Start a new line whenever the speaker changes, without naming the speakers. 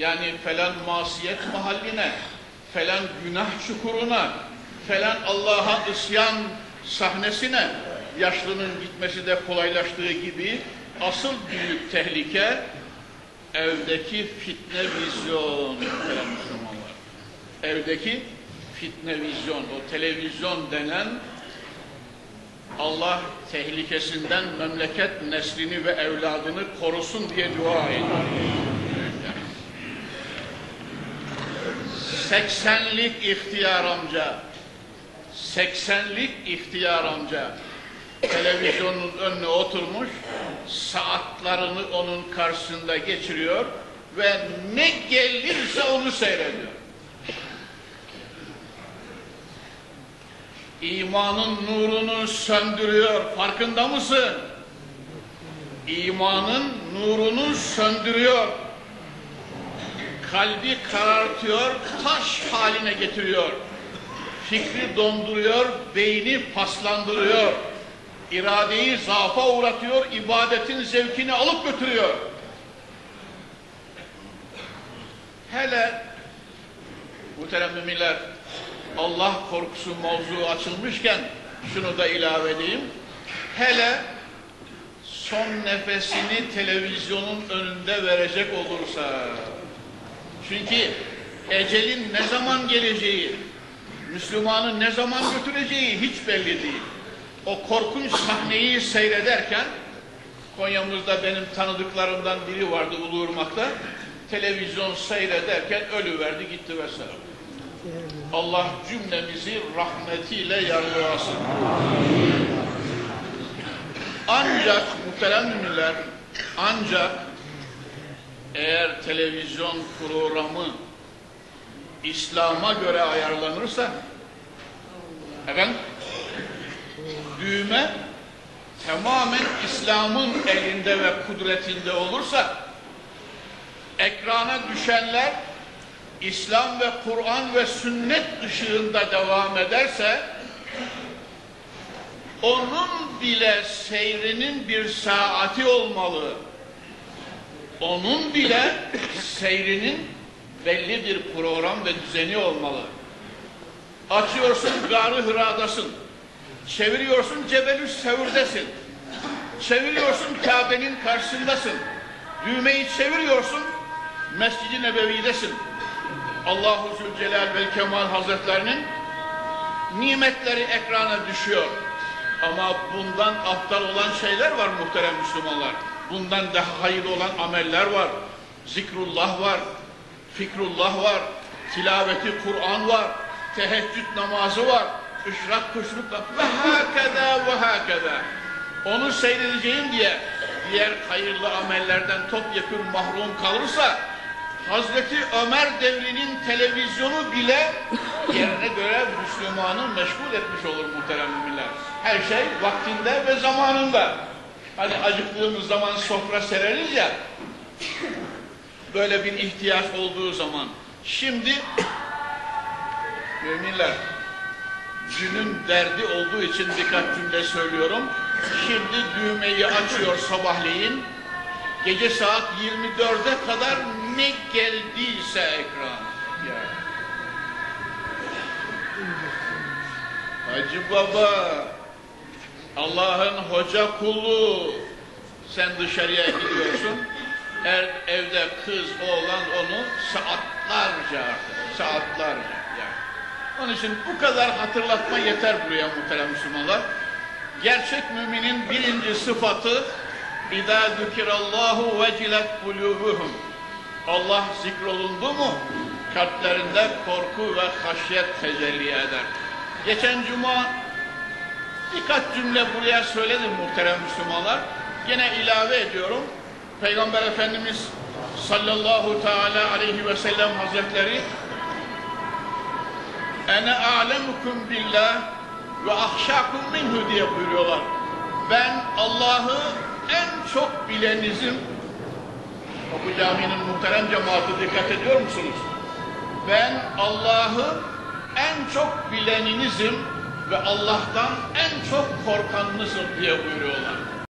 Yani falan masiyet mahalline, falan günah çukuruna, falan Allah'a isyan sahnesine yaşlının gitmesi de kolaylaştığı gibi asıl büyük tehlike evdeki fitne vizyon muhterem Müslümanlar. Evdeki fitne vizyon, o televizyon denen Allah tehlikesinden memleket neslini ve evladını korusun diye dua ediyor. 80'lik ihtiyar amca, 80'lik ihtiyar amca televizyonun önüne oturmuş, saatlerini onun karşısında geçiriyor ve ne gelirse onu seyrediyor. İmanın nurunu söndürüyor, farkında mısın? İmanın nurunu söndürüyor. Kalbi karartıyor, taş haline getiriyor. Fikri donduruyor, beyni paslandırıyor iradeyi zaafa uğratıyor, ibadetin zevkini alıp götürüyor. Hele muhterem müminler Allah korkusu mevzu açılmışken şunu da ilave edeyim. Hele son nefesini televizyonun önünde verecek olursa çünkü ecelin ne zaman geleceği Müslümanı ne zaman götüreceği hiç belli değil o korkunç sahneyi seyrederken Konya'mızda benim tanıdıklarımdan biri vardı Uluğurmak'ta televizyon seyrederken ölüverdi gitti vesaire. Allah cümlemizi rahmetiyle yargılasın. Ancak muhterem ancak eğer televizyon programı İslam'a göre ayarlanırsa efendim düğme tamamen İslam'ın elinde ve kudretinde olursa ekrana düşenler İslam ve Kur'an ve sünnet ışığında devam ederse onun bile seyrinin bir saati olmalı. Onun bile seyrinin belli bir program ve düzeni olmalı. Açıyorsun, Garı Hıra'dasın. Çeviriyorsun Cebelü Sevur'desin. Çeviriyorsun Kabe'nin karşısındasın. Düğmeyi çeviriyorsun Mescid-i Nebevi'desin. Allahu Zülcelal ve Kemal Hazretlerinin nimetleri ekrana düşüyor. Ama bundan aptal olan şeyler var muhterem Müslümanlar. Bundan daha hayırlı olan ameller var. Zikrullah var. Fikrullah var. Tilaveti Kur'an var. Teheccüd namazı var ışrak kuşlukla ve hakeda ve hakeda. Onu seyredeceğim diye diğer hayırlı amellerden topyekun mahrum kalırsa Hazreti Ömer devrinin televizyonu bile yerine göre Müslümanı meşgul etmiş olur muhterem müminler. Her şey vaktinde ve zamanında. Hani acıktığımız zaman sofra sereriz ya, böyle bir ihtiyaç olduğu zaman. Şimdi müminler günün derdi olduğu için birkaç cümle söylüyorum. Şimdi düğmeyi açıyor sabahleyin. Gece saat 24'e kadar ne geldiyse ekran. Ya. Hacı Baba, Allah'ın hoca kulu, sen dışarıya gidiyorsun. Er, evde kız, oğlan onu saatlerce artık, saatlerce. Onun için bu kadar hatırlatma yeter buraya muhterem Müslümanlar. Gerçek müminin birinci sıfatı اِذَا ذُكِرَ اللّٰهُ وَجِلَتْ قُلُوبُهُمْ Allah zikrolundu mu kalplerinde korku ve haşyet tecelli eder. Geçen cuma birkaç cümle buraya söyledim muhterem Müslümanlar. Gene ilave ediyorum. Peygamber Efendimiz sallallahu teala aleyhi ve sellem hazretleri ene a'lemukum billah ve ahşakum minhu diye buyuruyorlar. Ben Allah'ı en çok bilenizim. Bu caminin muhterem cemaati dikkat ediyor musunuz? Ben Allah'ı en çok bileninizim ve Allah'tan en çok korkanınızım diye buyuruyorlar.